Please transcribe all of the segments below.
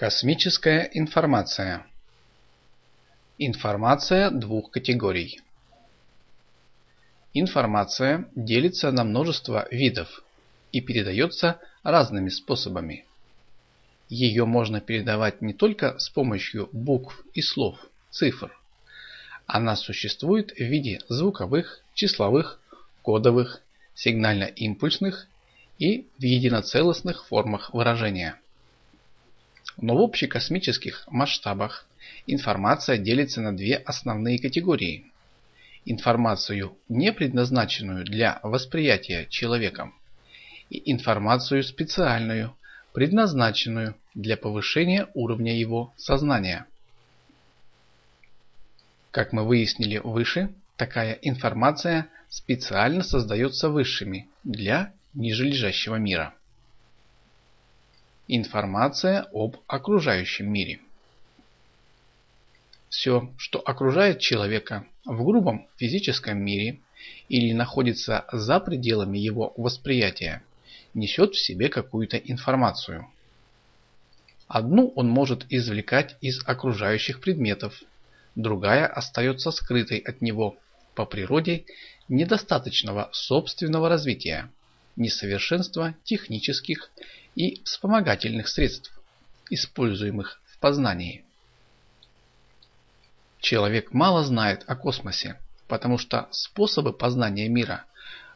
Космическая информация Информация двух категорий Информация делится на множество видов и передается разными способами. Ее можно передавать не только с помощью букв и слов, цифр. Она существует в виде звуковых, числовых, кодовых, сигнально-импульсных и в единоцелостных формах выражения. Но в общекосмических масштабах информация делится на две основные категории. Информацию, не предназначенную для восприятия человеком, и информацию специальную, предназначенную для повышения уровня его сознания. Как мы выяснили выше, такая информация специально создается высшими для нижележащего мира. Информация об окружающем мире. Все, что окружает человека в грубом физическом мире или находится за пределами его восприятия, несет в себе какую-то информацию. Одну он может извлекать из окружающих предметов, другая остается скрытой от него по природе недостаточного собственного развития, несовершенства технических и вспомогательных средств, используемых в познании. Человек мало знает о космосе, потому что способы познания мира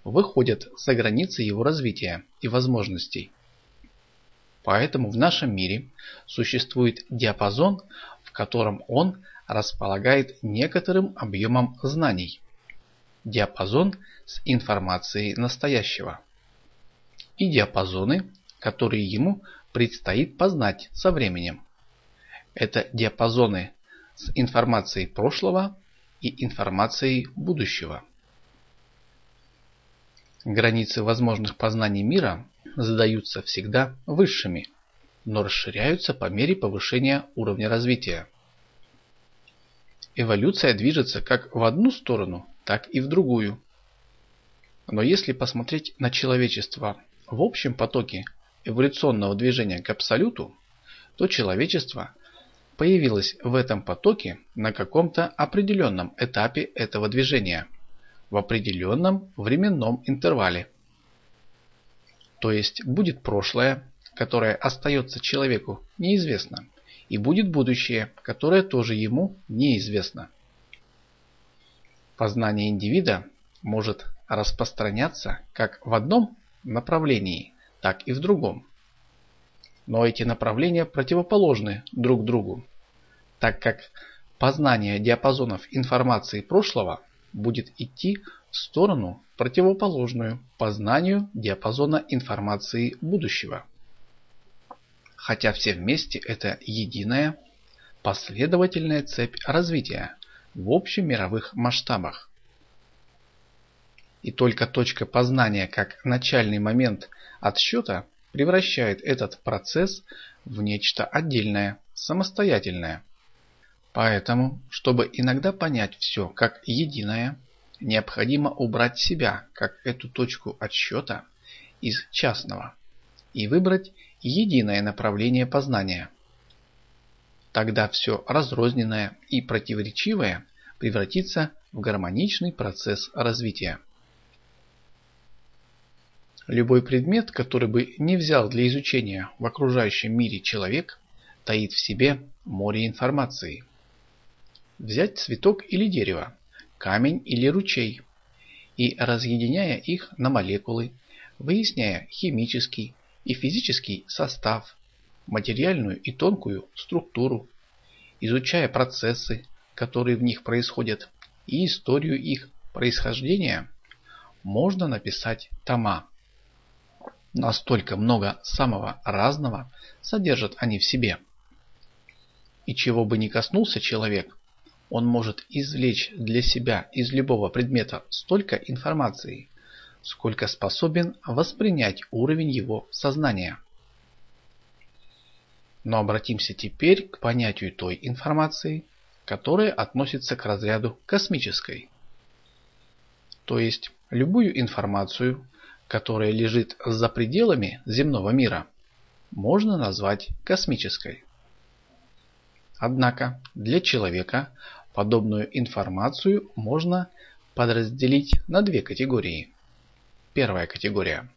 выходят за границы его развития и возможностей. Поэтому в нашем мире существует диапазон, в котором он располагает некоторым объемом знаний. Диапазон с информацией настоящего. И диапазоны, которые ему предстоит познать со временем. Это диапазоны с информацией прошлого и информацией будущего. Границы возможных познаний мира задаются всегда высшими, но расширяются по мере повышения уровня развития. Эволюция движется как в одну сторону, так и в другую. Но если посмотреть на человечество в общем потоке эволюционного движения к абсолюту, то человечество появилось в этом потоке на каком-то определенном этапе этого движения, в определенном временном интервале. То есть будет прошлое, которое остается человеку неизвестно, и будет будущее, которое тоже ему неизвестно. Познание индивида может распространяться как в одном направлении, так и в другом. Но эти направления противоположны друг другу, так как познание диапазонов информации прошлого будет идти в сторону противоположную познанию диапазона информации будущего. Хотя все вместе это единая, последовательная цепь развития в общемировых масштабах. И только точка познания как начальный момент отсчета превращает этот процесс в нечто отдельное, самостоятельное. Поэтому, чтобы иногда понять все как единое, необходимо убрать себя как эту точку отсчета из частного и выбрать единое направление познания. Тогда все разрозненное и противоречивое превратится в гармоничный процесс развития. Любой предмет, который бы не взял для изучения в окружающем мире человек, таит в себе море информации. Взять цветок или дерево, камень или ручей, и разъединяя их на молекулы, выясняя химический и физический состав, материальную и тонкую структуру, изучая процессы, которые в них происходят, и историю их происхождения, можно написать тома. Настолько много самого разного содержат они в себе. И чего бы ни коснулся человек, он может извлечь для себя из любого предмета столько информации, сколько способен воспринять уровень его сознания. Но обратимся теперь к понятию той информации, которая относится к разряду космической. То есть любую информацию, которая лежит за пределами земного мира, можно назвать космической. Однако для человека подобную информацию можно подразделить на две категории. Первая категория.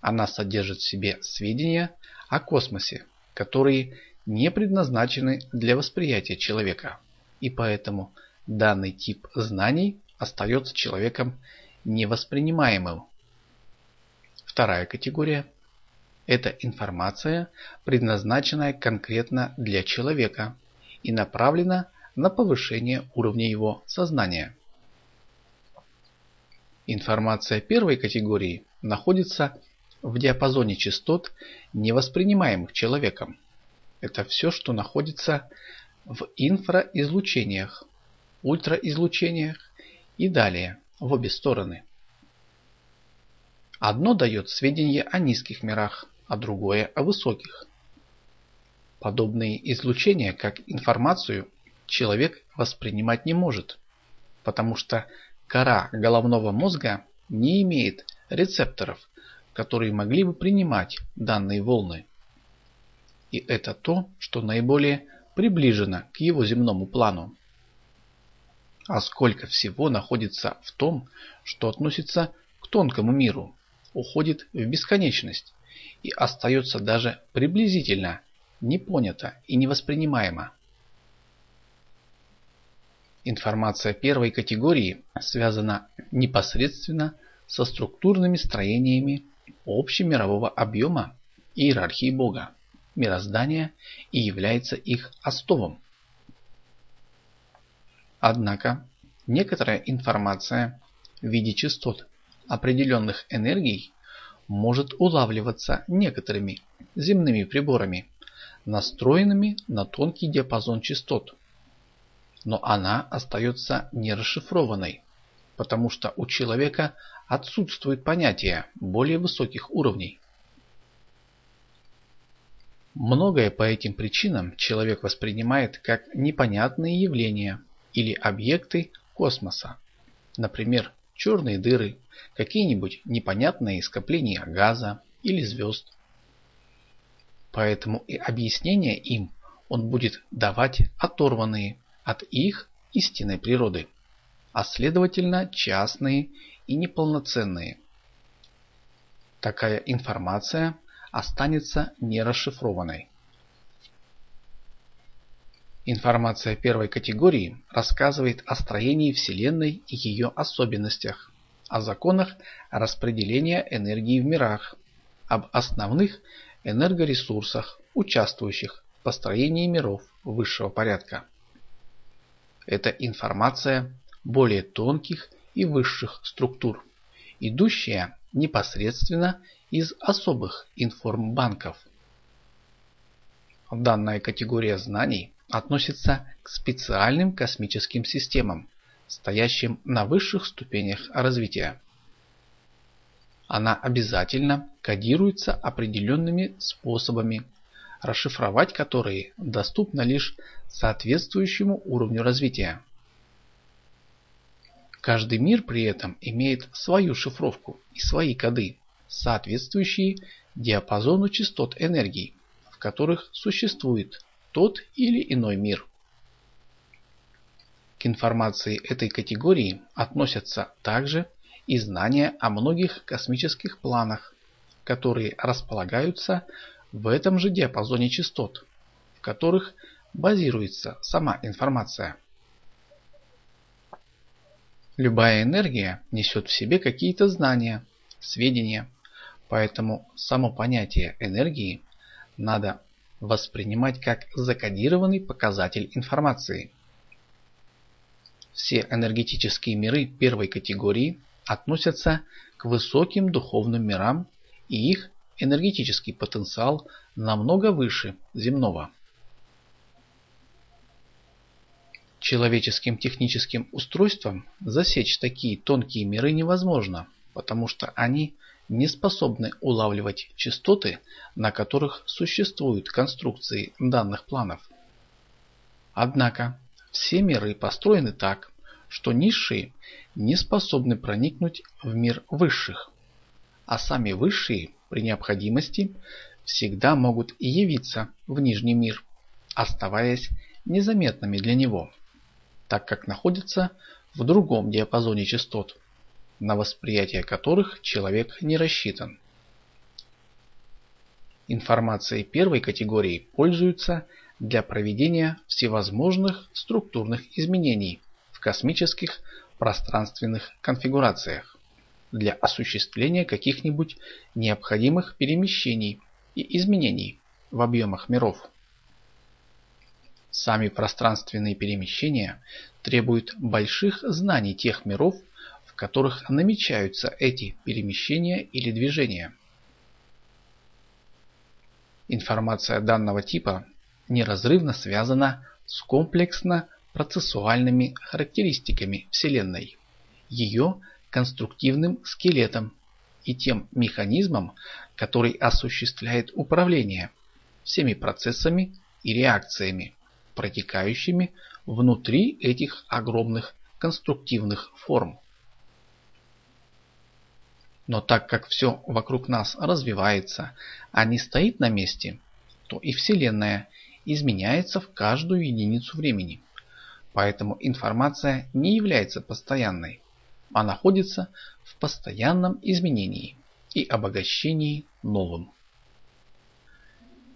Она содержит в себе сведения о космосе, которые не предназначены для восприятия человека, и поэтому данный тип знаний остается человеком невоспринимаемым. Вторая категория – это информация, предназначенная конкретно для человека и направлена на повышение уровня его сознания. Информация первой категории находится в диапазоне частот, невоспринимаемых человеком. Это все, что находится в инфраизлучениях, ультраизлучениях и далее, в обе стороны. Одно дает сведения о низких мирах, а другое о высоких. Подобные излучения, как информацию, человек воспринимать не может, потому что кора головного мозга не имеет рецепторов, которые могли бы принимать данные волны. И это то, что наиболее приближено к его земному плану. А сколько всего находится в том, что относится к тонкому миру, уходит в бесконечность и остается даже приблизительно не понято и не воспринимаемо. Информация первой категории связана непосредственно со структурными строениями общемирового объема иерархии Бога, мироздания и является их основом. Однако некоторая информация в виде частот определенных энергий может улавливаться некоторыми земными приборами, настроенными на тонкий диапазон частот. Но она остается нерасшифрованной, потому что у человека отсутствует понятие более высоких уровней. Многое по этим причинам человек воспринимает как непонятные явления или объекты космоса. Например, черные дыры, какие-нибудь непонятные скопления газа или звезд. Поэтому и объяснения им он будет давать оторванные от их истинной природы, а следовательно частные и неполноценные. Такая информация останется нерасшифрованной. Информация первой категории рассказывает о строении Вселенной и ее особенностях, о законах распределения энергии в мирах, об основных энергоресурсах, участвующих в построении миров высшего порядка. Это информация более тонких и высших структур, идущая непосредственно из особых информбанков. Данная категория знаний относится к специальным космическим системам, стоящим на высших ступенях развития. Она обязательно кодируется определенными способами, расшифровать которые доступно лишь соответствующему уровню развития. Каждый мир при этом имеет свою шифровку и свои коды, соответствующие диапазону частот энергии, в которых существует тот или иной мир. К информации этой категории относятся также и знания о многих космических планах, которые располагаются в этом же диапазоне частот, в которых базируется сама информация. Любая энергия несет в себе какие-то знания, сведения, поэтому само понятие энергии надо воспринимать как закодированный показатель информации. Все энергетические миры первой категории относятся к высоким духовным мирам и их энергетический потенциал намного выше земного. Человеческим техническим устройством засечь такие тонкие миры невозможно, потому что они не способны улавливать частоты, на которых существуют конструкции данных планов. Однако все миры построены так, что низшие не способны проникнуть в мир высших, а сами высшие при необходимости всегда могут явиться в нижний мир, оставаясь незаметными для него, так как находятся в другом диапазоне частот, на восприятие которых человек не рассчитан. Информацией первой категории пользуются для проведения всевозможных структурных изменений в космических пространственных конфигурациях, для осуществления каких-нибудь необходимых перемещений и изменений в объемах миров. Сами пространственные перемещения требуют больших знаний тех миров, которых намечаются эти перемещения или движения. Информация данного типа неразрывно связана с комплексно-процессуальными характеристиками Вселенной, ее конструктивным скелетом и тем механизмом, который осуществляет управление всеми процессами и реакциями, протекающими внутри этих огромных конструктивных форм. Но так как все вокруг нас развивается, а не стоит на месте, то и Вселенная изменяется в каждую единицу времени. Поэтому информация не является постоянной, а находится в постоянном изменении и обогащении новым.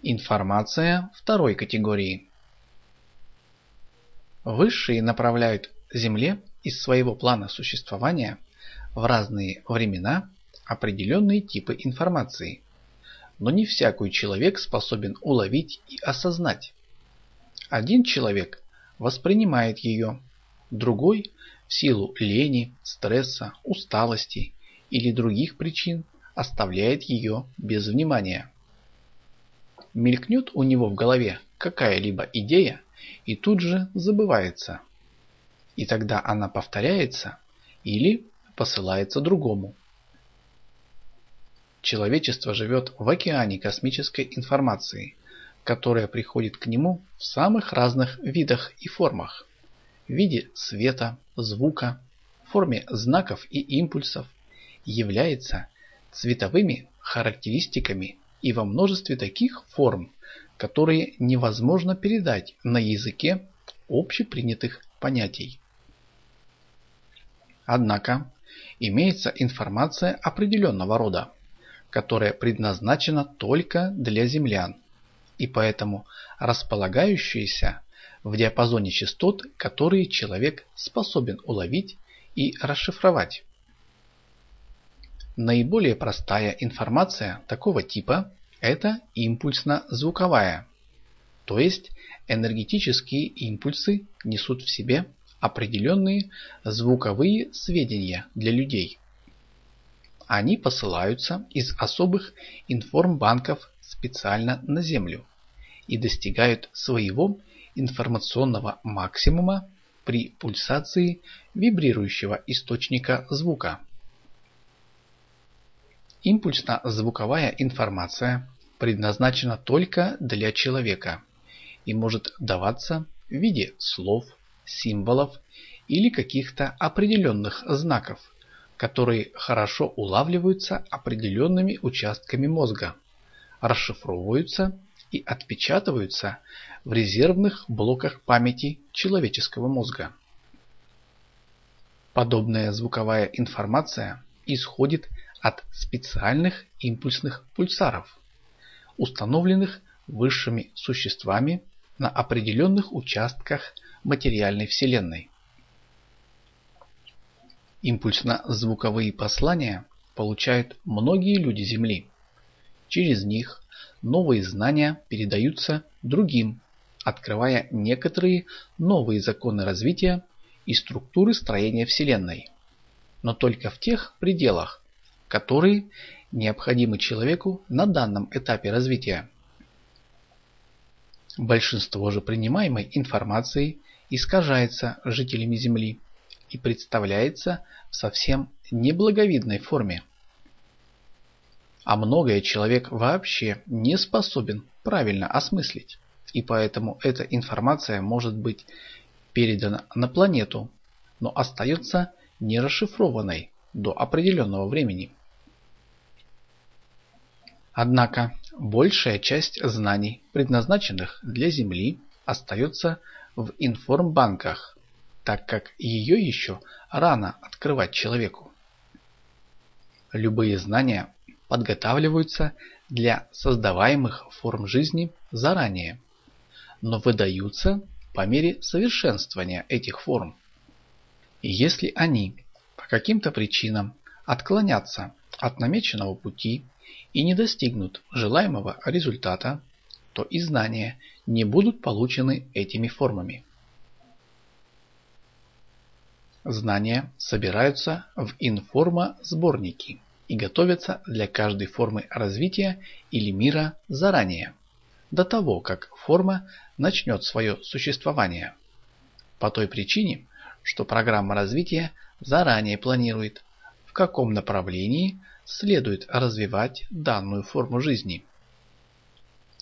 Информация второй категории. Высшие направляют Земле из своего плана существования в разные времена определенные типы информации, но не всякий человек способен уловить и осознать. Один человек воспринимает ее, другой в силу лени, стресса, усталости или других причин оставляет ее без внимания. Мелькнет у него в голове какая-либо идея и тут же забывается. И тогда она повторяется или посылается другому. Человечество живет в океане космической информации, которая приходит к нему в самых разных видах и формах. В виде света, звука, в форме знаков и импульсов, является цветовыми характеристиками и во множестве таких форм, которые невозможно передать на языке общепринятых понятий. Однако имеется информация определенного рода, которая предназначена только для землян и поэтому располагающаяся в диапазоне частот, которые человек способен уловить и расшифровать. Наиболее простая информация такого типа это импульсно-звуковая, то есть энергетические импульсы несут в себе определенные звуковые сведения для людей. Они посылаются из особых информбанков специально на Землю и достигают своего информационного максимума при пульсации вибрирующего источника звука. Импульсно-звуковая информация предназначена только для человека и может даваться в виде слов, символов или каких-то определенных знаков, которые хорошо улавливаются определенными участками мозга, расшифровываются и отпечатываются в резервных блоках памяти человеческого мозга. Подобная звуковая информация исходит от специальных импульсных пульсаров, установленных высшими существами на определенных участках материальной Вселенной. Импульсно-звуковые послания получают многие люди Земли. Через них новые знания передаются другим, открывая некоторые новые законы развития и структуры строения Вселенной. Но только в тех пределах, которые необходимы человеку на данном этапе развития. Большинство же принимаемой информации искажается жителями Земли и представляется в совсем неблаговидной форме. А многое человек вообще не способен правильно осмыслить, и поэтому эта информация может быть передана на планету, но остается нерасшифрованной до определенного времени. Однако большая часть знаний, предназначенных для Земли, остается в информбанках, так как ее еще рано открывать человеку. Любые знания подготавливаются для создаваемых форм жизни заранее, но выдаются по мере совершенствования этих форм. И если они по каким-то причинам отклонятся от намеченного пути и не достигнут желаемого результата, то и знания не будут получены этими формами. Знания собираются в информа-сборники и готовятся для каждой формы развития или мира заранее, до того, как форма начнет свое существование. По той причине, что программа развития заранее планирует, в каком направлении следует развивать данную форму жизни.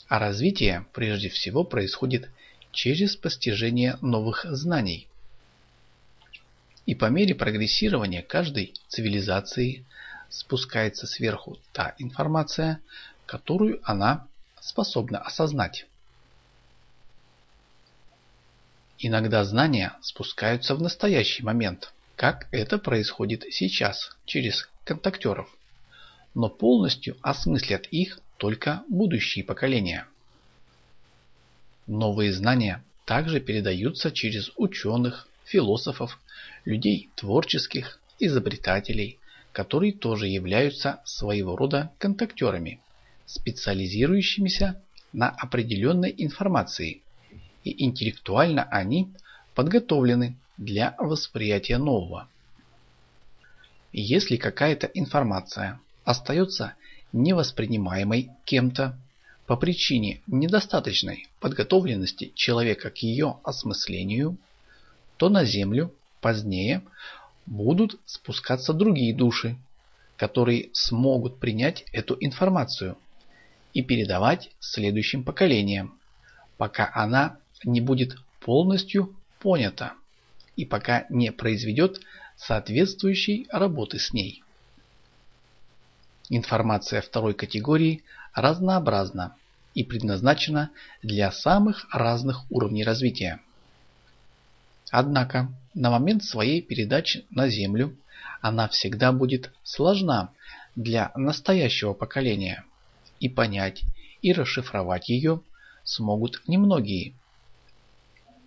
А развитие прежде всего происходит через постижение новых знаний. И по мере прогрессирования каждой цивилизации спускается сверху та информация, которую она способна осознать. Иногда знания спускаются в настоящий момент, как это происходит сейчас через контактеров, но полностью осмыслят их только будущие поколения. Новые знания также передаются через ученых, философов, людей творческих, изобретателей, которые тоже являются своего рода контактерами, специализирующимися на определенной информации, и интеллектуально они подготовлены для восприятия нового. Если какая-то информация остается невоспринимаемой кем-то по причине недостаточной подготовленности человека к ее осмыслению, то на Землю позднее будут спускаться другие души, которые смогут принять эту информацию и передавать следующим поколениям, пока она не будет полностью понята и пока не произведет соответствующей работы с ней. Информация второй категории разнообразна и предназначена для самых разных уровней развития. Однако на момент своей передачи на Землю она всегда будет сложна для настоящего поколения, и понять и расшифровать ее смогут немногие.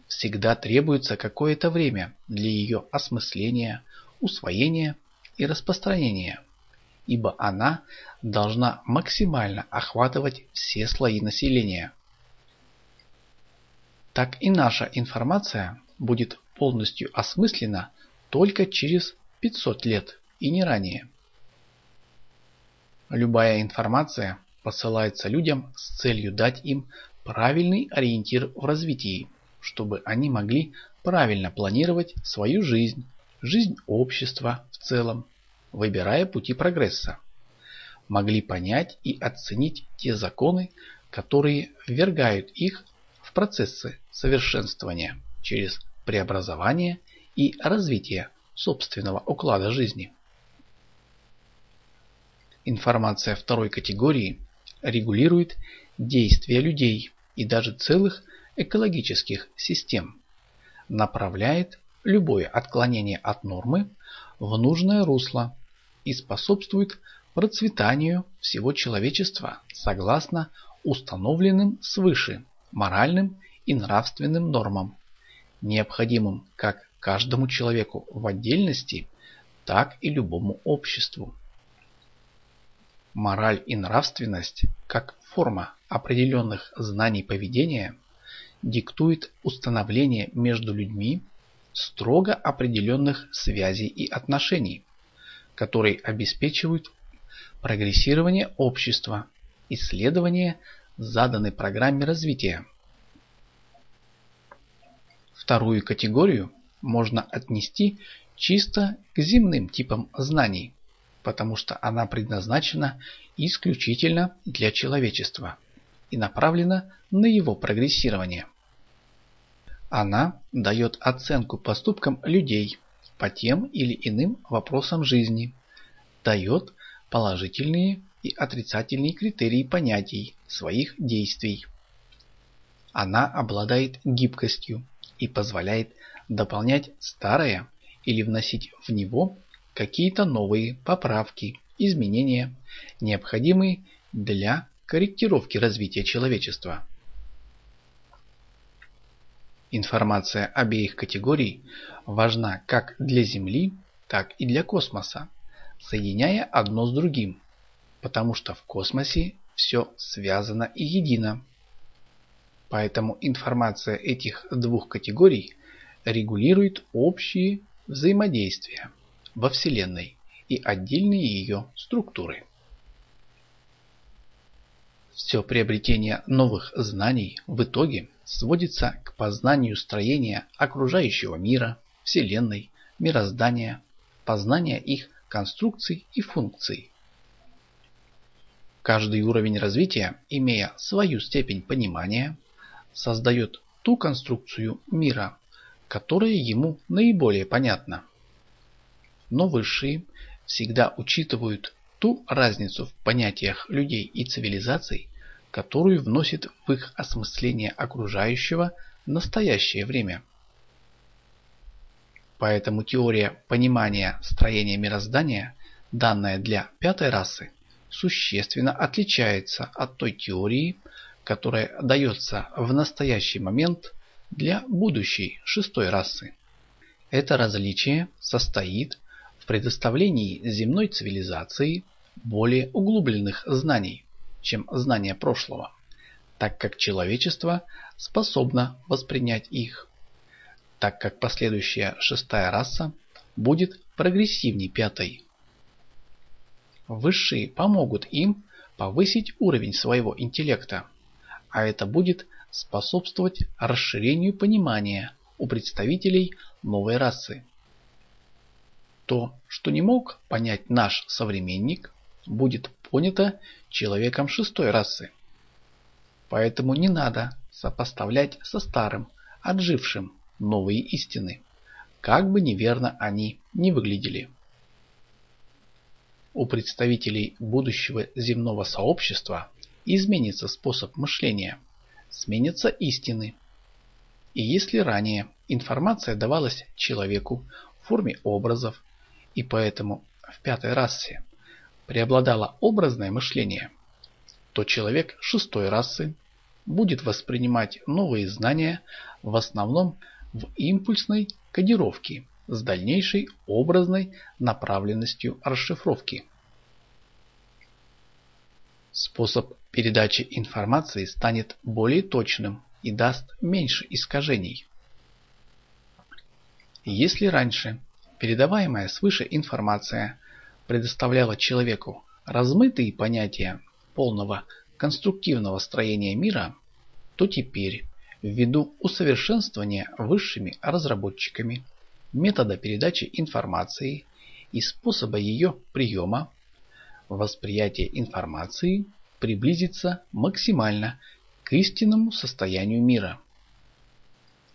Всегда требуется какое-то время для ее осмысления, усвоения и распространения, ибо она должна максимально охватывать все слои населения. Так и наша информация будет полностью осмыслена только через 500 лет и не ранее. Любая информация посылается людям с целью дать им правильный ориентир в развитии, чтобы они могли правильно планировать свою жизнь, жизнь общества в целом, выбирая пути прогресса. Могли понять и оценить те законы, которые ввергают их в процессы совершенствования через преобразование и развитие собственного уклада жизни. Информация второй категории регулирует действия людей и даже целых экологических систем, направляет любое отклонение от нормы в нужное русло и способствует процветанию всего человечества согласно установленным свыше моральным и нравственным нормам необходимым как каждому человеку в отдельности, так и любому обществу. Мораль и нравственность, как форма определенных знаний поведения, диктует установление между людьми строго определенных связей и отношений, которые обеспечивают прогрессирование общества, исследование заданной программе развития, Вторую категорию можно отнести чисто к земным типам знаний, потому что она предназначена исключительно для человечества и направлена на его прогрессирование. Она дает оценку поступкам людей по тем или иным вопросам жизни, дает положительные и отрицательные критерии понятий своих действий. Она обладает гибкостью, и позволяет дополнять старое или вносить в него какие-то новые поправки, изменения, необходимые для корректировки развития человечества. Информация обеих категорий важна как для Земли, так и для космоса, соединяя одно с другим, потому что в космосе все связано и едино. Поэтому информация этих двух категорий регулирует общие взаимодействия во Вселенной и отдельные ее структуры. Все приобретение новых знаний в итоге сводится к познанию строения окружающего мира, Вселенной, мироздания, познания их конструкций и функций. Каждый уровень развития, имея свою степень понимания, создает ту конструкцию мира, которая ему наиболее понятна. Но высшие всегда учитывают ту разницу в понятиях людей и цивилизаций, которую вносит в их осмысление окружающего настоящее время. Поэтому теория понимания строения мироздания, данная для пятой расы, существенно отличается от той теории, которая дается в настоящий момент для будущей шестой расы. Это различие состоит в предоставлении земной цивилизации более углубленных знаний, чем знания прошлого, так как человечество способно воспринять их, так как последующая шестая раса будет прогрессивней пятой. Высшие помогут им повысить уровень своего интеллекта, а это будет способствовать расширению понимания у представителей новой расы. То, что не мог понять наш современник, будет понято человеком шестой расы. Поэтому не надо сопоставлять со старым, отжившим новые истины, как бы неверно они не выглядели. У представителей будущего земного сообщества изменится способ мышления, сменятся истины. И если ранее информация давалась человеку в форме образов, и поэтому в пятой расе преобладало образное мышление, то человек шестой расы будет воспринимать новые знания в основном в импульсной кодировке с дальнейшей образной направленностью расшифровки. Способ передачи информации станет более точным и даст меньше искажений. Если раньше передаваемая свыше информация предоставляла человеку размытые понятия полного конструктивного строения мира, то теперь, ввиду усовершенствования высшими разработчиками метода передачи информации и способа ее приема, восприятие информации приблизится максимально к истинному состоянию мира.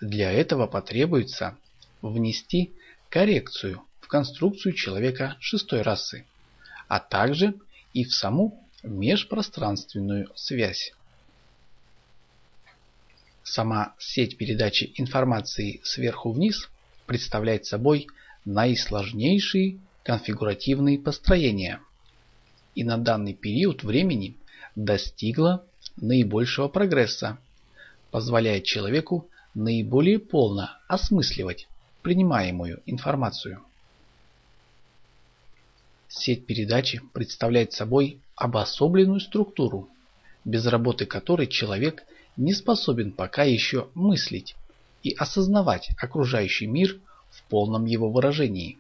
Для этого потребуется внести коррекцию в конструкцию человека шестой расы, а также и в саму межпространственную связь. Сама сеть передачи информации сверху вниз представляет собой наисложнейшие конфигуративные построения и на данный период времени достигла наибольшего прогресса, позволяя человеку наиболее полно осмысливать принимаемую информацию. Сеть передачи представляет собой обособленную структуру, без работы которой человек не способен пока еще мыслить и осознавать окружающий мир в полном его выражении.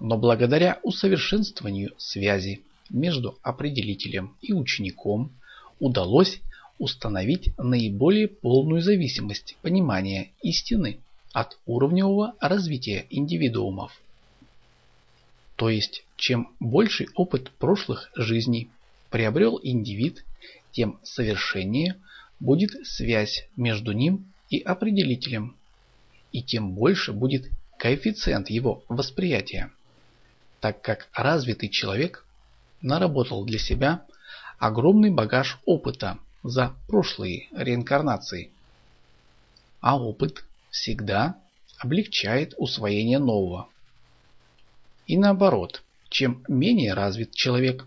Но благодаря усовершенствованию связи между определителем и учеником удалось установить наиболее полную зависимость понимания истины от уровневого развития индивидуумов. То есть, чем больший опыт прошлых жизней приобрел индивид, тем совершеннее будет связь между ним и определителем, и тем больше будет коэффициент его восприятия, так как развитый человек наработал для себя огромный багаж опыта за прошлые реинкарнации. а опыт всегда облегчает усвоение нового. И наоборот, чем менее развит человек,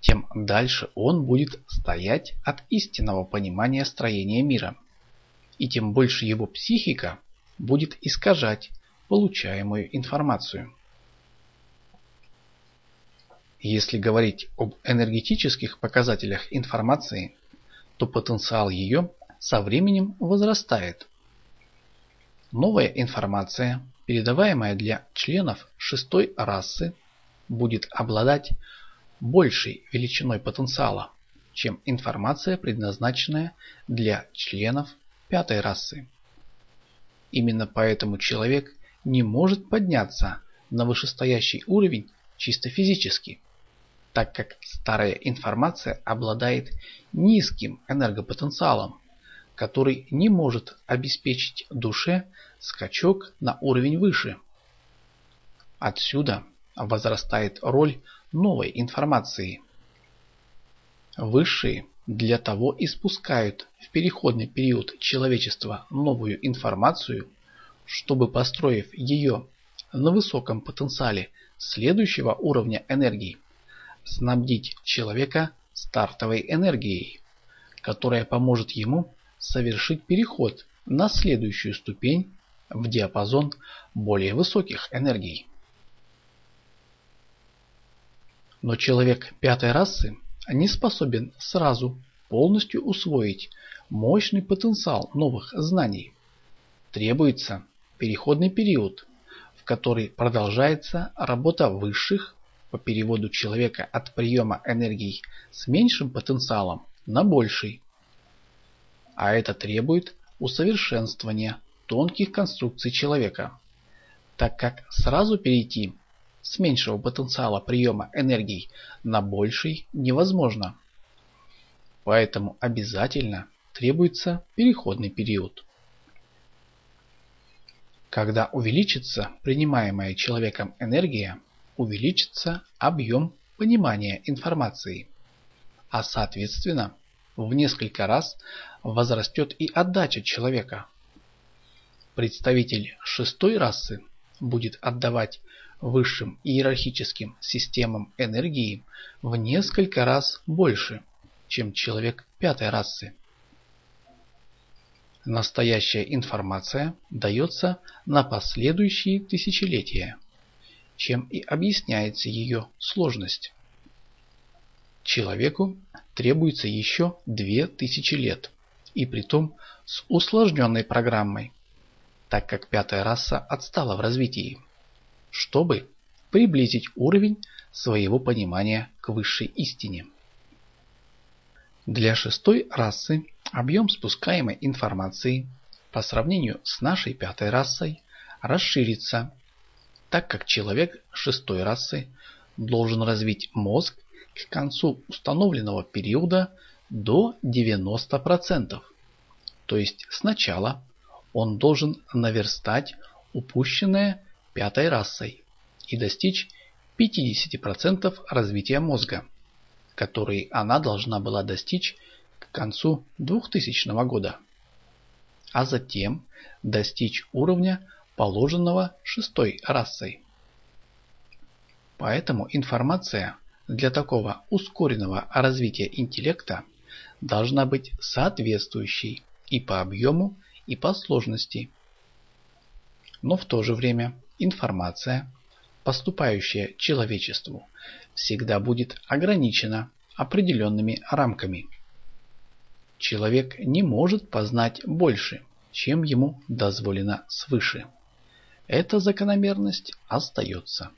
тем дальше он будет стоять от истинного понимания строения мира, и тем больше его психика будет искажать получаемую информацию. Если говорить об энергетических показателях информации, то потенциал ее со временем возрастает. Новая информация, передаваемая для членов шестой расы, будет обладать большей величиной потенциала, чем информация, предназначенная для членов пятой расы. Именно поэтому человек не может подняться на вышестоящий уровень чисто физически – так как старая информация обладает низким энергопотенциалом, который не может обеспечить душе скачок на уровень выше. Отсюда возрастает роль новой информации. Высшие для того и спускают в переходный период человечества новую информацию, чтобы построив ее на высоком потенциале следующего уровня энергии, снабдить человека стартовой энергией, которая поможет ему совершить переход на следующую ступень в диапазон более высоких энергий. Но человек пятой расы не способен сразу полностью усвоить мощный потенциал новых знаний. Требуется переходный период, в который продолжается работа высших по переводу человека от приема энергии с меньшим потенциалом на больший. А это требует усовершенствования тонких конструкций человека, так как сразу перейти с меньшего потенциала приема энергии на больший невозможно. Поэтому обязательно требуется переходный период. Когда увеличится принимаемая человеком энергия, увеличится объем понимания информации, а соответственно в несколько раз возрастет и отдача человека. Представитель шестой расы будет отдавать высшим иерархическим системам энергии в несколько раз больше, чем человек пятой расы. Настоящая информация дается на последующие тысячелетия чем и объясняется ее сложность. Человеку требуется еще 2000 лет, и притом с усложненной программой, так как пятая раса отстала в развитии, чтобы приблизить уровень своего понимания к высшей истине. Для шестой расы объем спускаемой информации по сравнению с нашей пятой расой расширится так как человек шестой расы должен развить мозг к концу установленного периода до 90%. То есть сначала он должен наверстать упущенное пятой расой и достичь 50% развития мозга, который она должна была достичь к концу 2000 года, а затем достичь уровня положенного шестой расой. Поэтому информация для такого ускоренного развития интеллекта должна быть соответствующей и по объему, и по сложности. Но в то же время информация, поступающая человечеству, всегда будет ограничена определенными рамками. Человек не может познать больше, чем ему дозволено свыше. Эта закономерность остается.